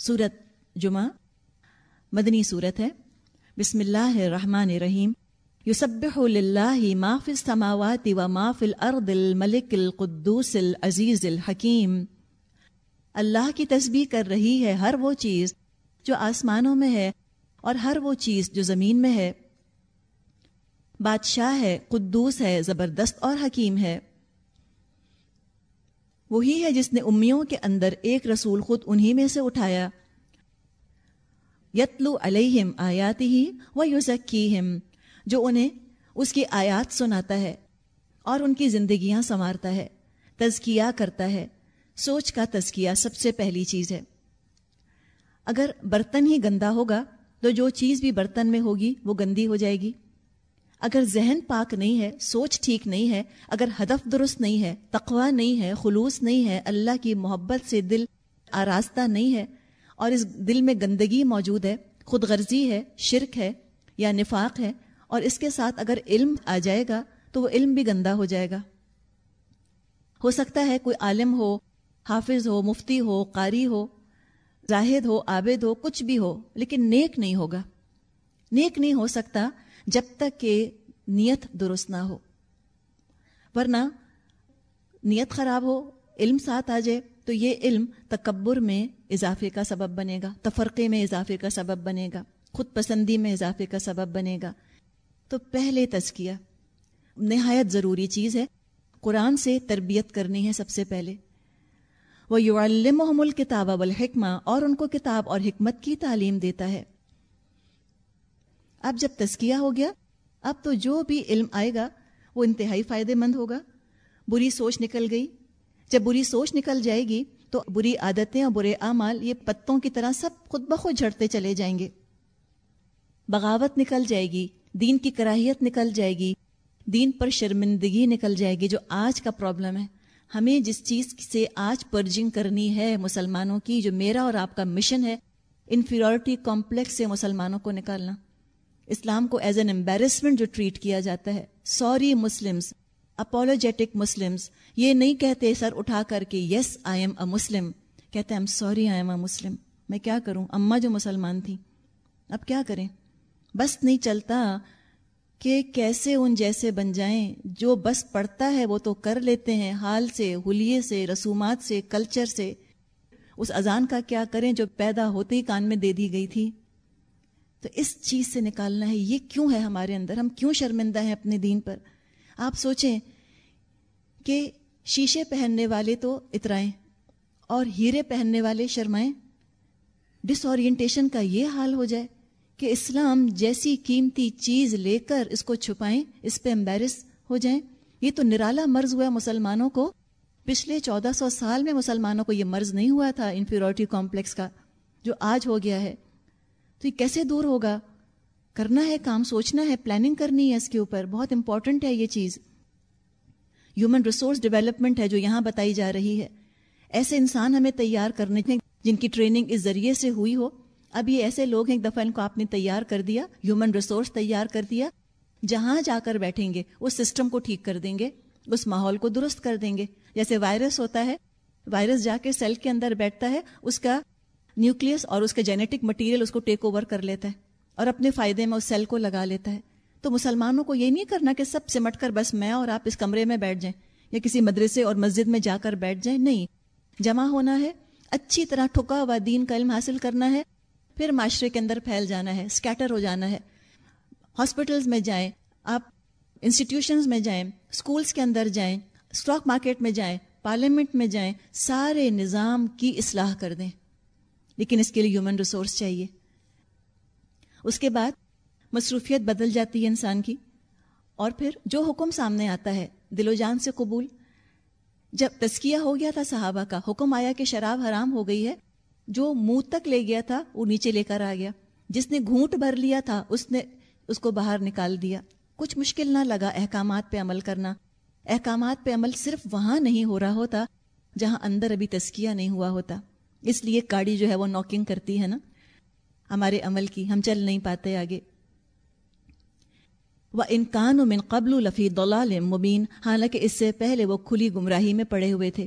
سورت جمعہ، مدنی صورت ہے۔ بسم اللہ الرحمن الرحیم۔ یسبح للہ ما فی السماوات و ما فی الارض الملک القدوس العزیز الحکیم۔ اللہ کی تسبیح کر رہی ہے ہر وہ چیز جو آسمانوں میں ہے اور ہر وہ چیز جو زمین میں ہے۔ بادشاہ ہے، قدوس ہے، زبردست اور حکیم ہے۔ وہی ہے جس نے امیوں کے اندر ایک رسول خود انہی میں سے اٹھایا۔ یتلو علیہم آیات ہی و یوزکیم جو انہیں اس کی آیات سناتا ہے اور ان کی زندگیاں سنوارتا ہے، تزکیہ کرتا ہے۔ سوچ کا تزکیہ سب سے پہلی چیز ہے۔ اگر برتن ہی گندا ہوگا تو جو چیز بھی برتن میں ہوگی وہ گندی ہو جائے گی۔ اگر ذہن پاک نہیں ہے، سوچ ٹھیک نہیں ہے، اگر ہدف درست نہیں ہے تقوا نہیں ہے، خلوص نہیں ہے، اللہ کی محبت سے دل آراستہ نہیں ہے اور اس دل میں گندگی موجود ہے خود غرضی ہے، شرک ہے یا نفاق ہے اور اس کے ساتھ اگر علم آ جائے گا تو وہ علم بھی گندا ہو جائے گا۔ ہو سکتا ہے کوئی عالم ہو، حافظ ہو، مفتی ہو، قاری ہو، زاہد ہو، عابد ہو، کچھ بھی ہو، لیکن نیک نہیں ہوگا۔ نیک نہیں ہو سکتا جب تک کہ نیت درست نہ ہو۔ ورنہ نیت خراب ہو، علم ساتھ آ جائے، تو یہ علم تکبر میں اضافے کا سبب بنے گا، تفرقے میں اضافے کا سبب بنے گا، خود پسندی میں اضافے کا سبب بنے گا۔ تو پہلے تزکیہ نہایت ضروری چیز ہے۔ قرآن سے تربیت کرنی ہے سب سے پہلے۔ وہ یو الکتاب الکتاب الحکمہ اور ان کو کتاب اور حکمت کی تعلیم دیتا ہے۔ اب جب تزکیہ ہو گیا، اب تو جو بھی علم آئے گا، وہ انتہائی فائدے مند ہوگا۔ بری سوچ نکل گئی۔ جب بری سوچ نکل جائے گی، تو بری عادتیں اور برے اعمال یہ پتوں کی طرح سب خود بخود جھڑتے چلے جائیں گے۔ بغاوت نکل جائے گی، دین کی کراہیت نکل جائے گی۔ دین پر شرمندگی نکل جائے گی، جو آج کا پرابلم ہے۔ ہمیں جس چیز سے آج پرجنگ کرنی ہے مسلمانوں کی، جو میرا اور آپ کا مشن ہے انفیریورٹی کمپلیکس سے مسلمانوں کو نکالنا۔ اسلام کو ایز این امبیرسمنٹ جو ٹریٹ کیا جاتا ہے. سوری مسلمس اپولوجیٹک مسلمس یہ نہیں کہتے سر اٹھا کر کے یس آئی ایم اے مسلم کہتے I'm sorry I am a Muslim میں کیا کروں؟ اماں جو مسلمان تھیں. اب کیا کریں؟ بس نہیں چلتا کہ کیسے ان جیسے بن جائیں. جو بس پڑھتا ہے وہ تو کر لیتے ہیں حال سے، حلیے سے، رسومات سے کلچر سے. اس اذان کا کیا کریں جو پیدا ہوتے ہی کان میں دے دی گئی تھی؟ تو اس چیز سے نکالنا ہے، یہ کیوں ہے ہمارے اندر؟ ہم کیوں شرمندہ ہیں اپنے دین پر؟ آپ سوچیں کہ شیشے پہننے والے تو اترائیں اور ہیرے پہننے والے شرمائیں۔ ڈس اورینٹیشن کا یہ حال ہو جائے کہ اسلام جیسی قیمتی چیز لے کر اس کو چھپائیں، اس پہ امبیرس ہو جائیں۔ یہ تو نرالا مرض ہوا مسلمانوں کو۔ پچھلے چودہ سو سال میں مسلمانوں کو یہ مرض نہیں ہوا تھا انفیورٹی کمپلیکس کا، جو آج ہو گیا ہے۔ تو یہ کیسے دور ہوگا؟ کرنا ہے کام، سوچنا ہے پلاننگ کرنی ہے اس کے اوپر۔ بہت امپورٹنٹ ہے یہ چیز۔ ہیومن ریسورس ڈیولپمنٹ ہے جو یہاں بتائی جا رہی ہے۔ ایسے انسان ہمیں تیار کرنے کے جن کی ٹریننگ اس ذریعے سے ہوئی ہو۔ اب یہ ایسے لوگ ہیں، ایک دفعہ ان کو آپ نے تیار کر دیا ہیومن ریسورس تیار کر دیا۔ جہاں جا کر بیٹھیں گے، اس سسٹم کو ٹھیک کر دیں گے، اس ماحول کو درست کر دیں گے۔ جیسے وائرس ہوتا ہے وائرس جا کے سیل کے اندر بیٹھتا ہے، اس کا نیوکلس اور اس کے جینیٹک مٹیریل اس کو ٹیک اوور کر لیتا ہے اور اپنے فائدے میں اس سیل کو لگا لیتا ہے۔ تو مسلمانوں کو یہ نہیں کرنا کہ سب سمٹ کر بس میں اور آپ اس کمرے میں بیٹھ جائیں یا کسی مدرسے اور مسجد میں جا کر بیٹھ جائیں۔ نہیں، جمع ہونا ہے، اچھی طرح ٹھکا ہوا دین کا علم حاصل کرنا ہے، پھر معاشرے کے اندر پھیل جانا ہے اسکیٹر ہو جانا ہے۔ ہاسپٹلس میں جائیں، آپ انسٹیٹیوشنز میں جائیں اسکولس کے اندر جائیں اسٹاک مارکیٹ میں جائیں پارلیمنٹ میں جائیں، سارے نظام کی اصلاح کر دیں۔ لیکن اس کے لیے ہیومن ریسورس چاہیے۔ اس کے بعد مصروفیت بدل جاتی ہے انسان کی۔ اور پھر جو حکم سامنے آتا ہے، دل و جان سے قبول۔ جب تسکیہ ہو گیا تھا صحابہ کا، حکم آیا کہ شراب حرام ہو گئی ہے، جو منہ تک لے گیا تھا، وہ نیچے لے کر آ گیا۔ جس نے گھونٹ بھر لیا تھا، اس نے اس کو باہر نکال دیا۔ کچھ مشکل نہ لگا احکامات پہ عمل کرنا۔ احکامات پہ عمل صرف وہاں نہیں ہو رہا ہوتا، جہاں اندر ابھی تسکیہ نہیں ہوا ہوتا۔ اس لیے گاڑی جو ہے وہ نوکنگ کرتی ہے نا۔ ہمارے عمل کی، ہم چل نہیں پاتے آگے۔ وہ انکان و من قبل لفی دلال مبین حالانکہ اس سے پہلے وہ کھلی گمراہی میں پڑے ہوئے تھے۔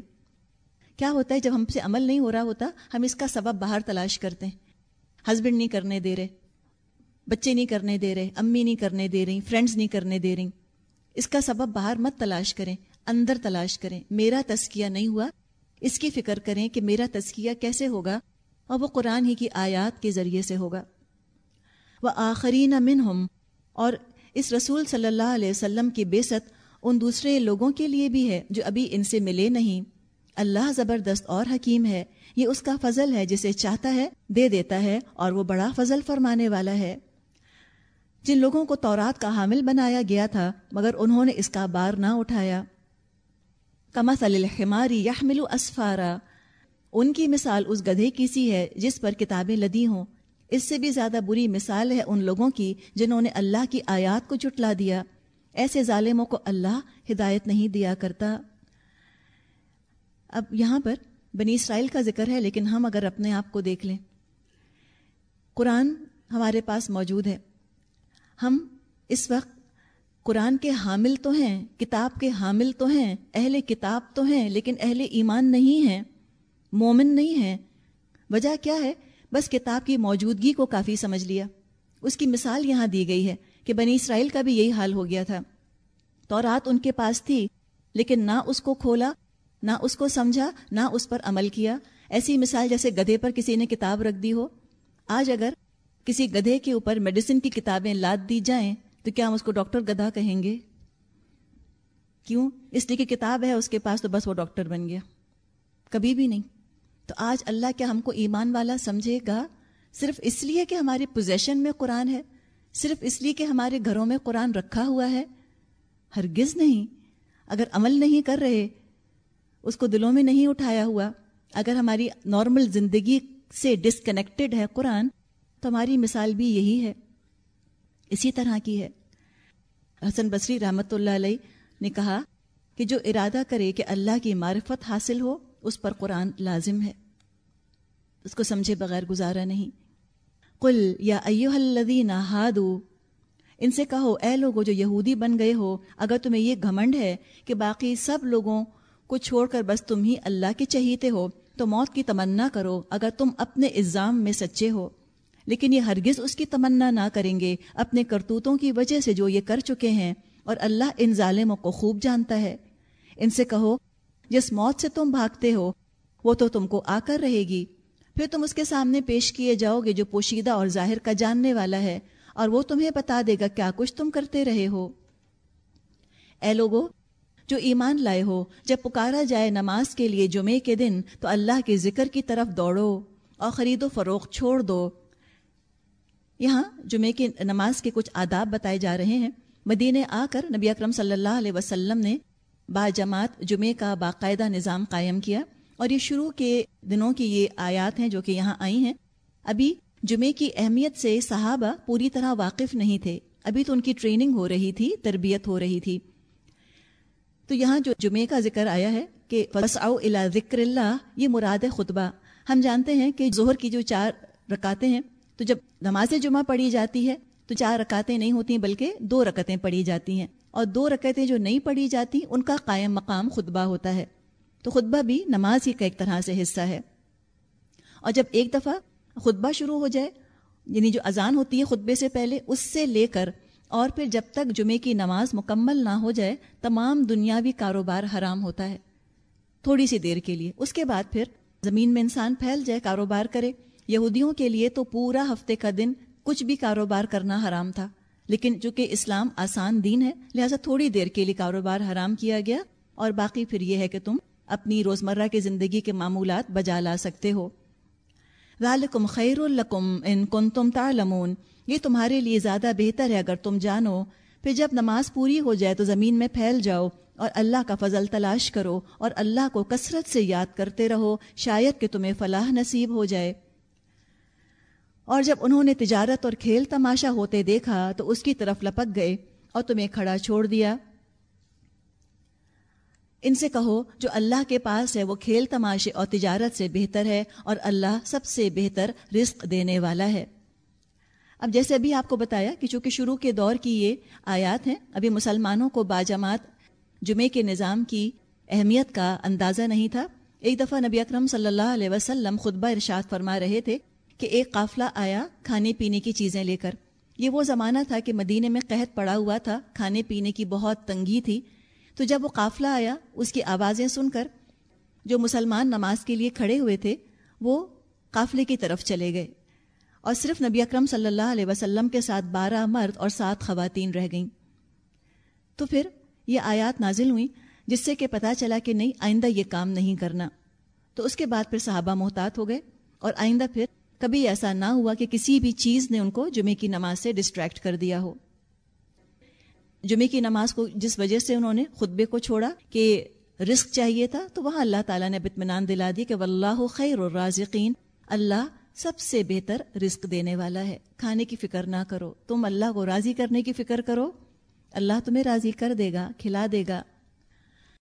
کیا ہوتا ہے جب ہم سے عمل نہیں ہو رہا ہوتا، ہم اس کا سبب باہر تلاش کرتے ہیں۔ ہسبینڈ نہیں کرنے دے رہے، بچے نہیں کرنے دے رہے، امی نہیں کرنے دے رہی، فرینڈز نہیں کرنے دے رہی۔ اس کا سبب باہر مت تلاش کریں، اندر تلاش کریں۔ میرا تسکیہ نہیں ہوا اس کی فکر کریں کہ میرا تسکیہ کیسے ہوگا اور وہ قرآن ہی کی آیات کے ذریعے سے ہوگا۔ وہ آخری نہ اور اس رسول صلی اللہ علیہ وسلم کی بےست ان دوسرے لوگوں کے لیے بھی ہے جو ابھی ان سے ملے نہیں۔ اللہ زبردست اور حکیم ہے، یہ اس کا فضل ہے جسے چاہتا ہے، دے دیتا ہے، اور وہ بڑا فضل فرمانے والا ہے۔ جن لوگوں کو تورات کا حامل بنایا گیا تھا، مگر انہوں نے اس کا بار نہ اٹھایا۔ کما الحماری یحمل اسفارا۔ ان کی مثال اس گدھے کی سی ہے جس پر کتابیں لدی ہوں۔ اس سے بھی زیادہ بری مثال ہے ان لوگوں کی جنہوں نے اللہ کی آیات کو چٹلا دیا۔ ایسے ظالموں کو اللہ ہدایت نہیں دیا کرتا۔ اب یہاں پر بنی اسرائیل کا ذکر ہے، لیکن ہم اگر اپنے آپ کو دیکھ لیں۔ قرآن ہمارے پاس موجود ہے۔ ہم اس وقت قرآن کے حامل تو ہیں، کتاب کے حامل تو ہیں، اہل کتاب تو ہیں، لیکن اہل ایمان نہیں ہیں، مومن نہیں ہیں۔ وجہ کیا ہے؟ بس کتاب کی موجودگی کو کافی سمجھ لیا۔ اس کی مثال یہاں دی گئی ہے کہ بنی اسرائیل کا بھی یہی حال ہو گیا تھا۔ تو رات ان کے پاس تھی، لیکن نہ اس کو کھولا، نہ اس کو سمجھا، نہ اس پر عمل کیا۔ ایسی مثال جیسے گدھے پر کسی نے کتاب رکھ دی ہو۔ آج اگر کسی گدھے کے اوپر میڈیسن کی کتابیں لاد دی جائیں تو کیا ہم اس کو ڈاکٹر گدھا کہیں گے؟ کیوں؟ اس لیے کہ کتاب ہے اس کے پاس تو بس وہ ڈاکٹر بن گیا۔ کبھی بھی نہیں۔ تو آج اللہ کیا ہم کو ایمان والا سمجھے گا؟ صرف اس لیے کہ ہماری پوزیشن میں قرآن ہے؟ صرف اس لیے کہ ہمارے گھروں میں قرآن رکھا ہوا ہے؟ ہرگز نہیں۔ اگر عمل نہیں کر رہے، اس کو دلوں میں نہیں اٹھایا ہوا، اگر ہماری نارمل زندگی سے ڈسکنیکٹڈ ہے قرآن، تو ہماری مثال بھی یہی ہے۔ اسی طرح کی ہے۔ حسن بصری رحمۃ اللہ علیہ نے کہا کہ جو ارادہ کرے کہ اللہ کی معرفت حاصل ہو، اس پر قرآن لازم ہے۔ اس کو سمجھے بغیر گزارا نہیں۔ قل یا ایو الذین ہادو ان سے کہو، اے لوگو جو یہودی بن گئے ہو، اگر تمہیں یہ گھمنڈ ہے کہ باقی سب لوگوں کو چھوڑ کر بس تم ہی اللہ کے چہیتے ہو، تو موت کی تمنا کرو اگر تم اپنے الزام میں سچے ہو۔ لیکن یہ ہرگز اس کی تمنا نہ کریں گے۔ اپنے کرتوتوں کی وجہ سے جو یہ کر چکے ہیں، اور اللہ ان ظالموں کو خوب جانتا ہے۔ ان سے کہو، جس موت سے تم بھاگتے ہو، وہ تو تم کو آ کر رہے گی۔ پھر تم اس کے سامنے پیش کیے جاؤ گے جو پوشیدہ اور ظاہر کا جاننے والا ہے، اور وہ تمہیں بتا دے گا کیا کچھ تم کرتے رہے ہو۔ اے لوگو، جو ایمان لائے ہو، جب پکارا جائے نماز کے لیے جمعے کے دن، تو اللہ کے ذکر کی طرف دوڑو، اور خرید و فروخت چھوڑ دو۔ یہاں جمعے کی نماز کے کچھ آداب بتائے جا رہے ہیں۔ مدینے آ کر نبی اکرم صلی اللہ علیہ وسلم نے با جماعت جمعے کا باقاعدہ نظام قائم کیا اور یہ شروع کے دنوں کی یہ آیات ہیں جو کہ یہاں آئی ہیں۔ ابھی جمعے کی اہمیت سے صحابہ پوری طرح واقف نہیں تھے۔ ابھی تو ان کی ٹریننگ ہو رہی تھی، تربیت ہو رہی تھی۔ تو یہاں جو جمعے کا ذکر آیا ہے کہ الا ذکر اللہ یہ مراد خطبہ۔ ہم جانتے ہیں کہ ظہر کی جو چار رکاتے ہیں تو جب نماز جمعہ پڑھی جاتی ہے تو چار رکاتیں نہیں ہوتی، بلکہ دو رکتیں پڑھی جاتی ہیں۔ اور دو رکعتیں جو نہیں پڑھی جاتی، ان کا قائم مقام خطبہ ہوتا ہے۔ تو خطبہ بھی نماز ہی کا ایک طرح سے حصہ ہے۔ اور جب ایک دفعہ خطبہ شروع ہو جائے یعنی جو اذان ہوتی ہے خطبے سے پہلے، اس سے لے کر اور پھر جب تک جمعے کی نماز مکمل نہ ہو جائے، تمام دنیاوی کاروبار حرام ہوتا ہے۔ تھوڑی سی دیر کے لیے۔ اس کے بعد پھر زمین میں انسان پھیل جائے، کاروبار کرے۔ یہودیوں کے لیے تو پورا ہفتے کا دن کچھ بھی کاروبار کرنا حرام تھا، لیکن چونکہ اسلام آسان دین ہے، لہٰذا تھوڑی دیر کے لیے کاروبار حرام کیا گیا، اور باقی پھر یہ ہے کہ تم اپنی روزمرہ کی زندگی کے معمولات بجا لا سکتے ہو۔ ذالکم خیر القم ان کن تم تعلمون، یہ تمہارے لیے زیادہ بہتر ہے اگر تم جانو۔ پھر جب نماز پوری ہو جائے تو زمین میں پھیل جاؤ اور اللہ کا فضل تلاش کرو اور اللہ کو کثرت سے یاد کرتے رہو، شاید کہ تمہیں فلاح نصیب ہو جائے۔ اور جب انہوں نے تجارت اور کھیل تماشا ہوتے دیکھا تو اس کی طرف لپک گئے اور تمہیں کھڑا چھوڑ دیا۔ ان سے کہو، جو اللہ کے پاس ہے، وہ کھیل تماشے اور تجارت سے بہتر ہے اور اللہ سب سے بہتر رزق دینے والا ہے۔ اب جیسے ابھی آپ کو بتایا کہ چونکہ شروع کے دور کی یہ آیات ہیں، ابھی مسلمانوں کو باجماعت جمعے کے نظام کی اہمیت کا اندازہ نہیں تھا۔ ایک دفعہ نبی اکرم صلی اللہ علیہ وسلم خطبہ ارشاد فرما رہے تھے کہ ایک قافلہ آیا کھانے پینے کی چیزیں لے کر۔ یہ وہ زمانہ تھا کہ مدینے میں قحط پڑا ہوا تھا، کھانے پینے کی بہت تنگی تھی۔ تو جب وہ قافلہ آیا، اس کی آوازیں سن کر جو مسلمان نماز کے لیے کھڑے ہوئے تھے، وہ قافلے کی طرف چلے گئے۔ اور صرف نبی اکرم صلی اللہ علیہ وسلم کے ساتھ بارہ مرد اور سات خواتین رہ گئیں۔ تو پھر یہ آیات نازل ہوئیں، جس سے کہ پتہ چلا کہ نہیں، آئندہ یہ کام نہیں کرنا۔ تو اس کے بعد پھر صحابہ محتاط ہو گئے اور آئندہ پھر کبھی ایسا نہ ہوا کہ کسی بھی چیز نے ان کو جمعے کی نماز سے ڈسٹریکٹ کر دیا ہو۔ جمعے کی نماز کو جس وجہ سے انہوں نے خطبے کو چھوڑا کہ رزق چاہیے تھا، تو وہاں اللہ تعالیٰ نے بطمینان دلا دی کہ واللہ خیر الرازقین، اللہ سب سے بہتر رزق دینے والا ہے۔ کھانے کی فکر نہ کرو، تم اللہ کو راضی کرنے کی فکر کرو۔ اللہ تمہیں راضی کر دے گا، کھلا دے گا۔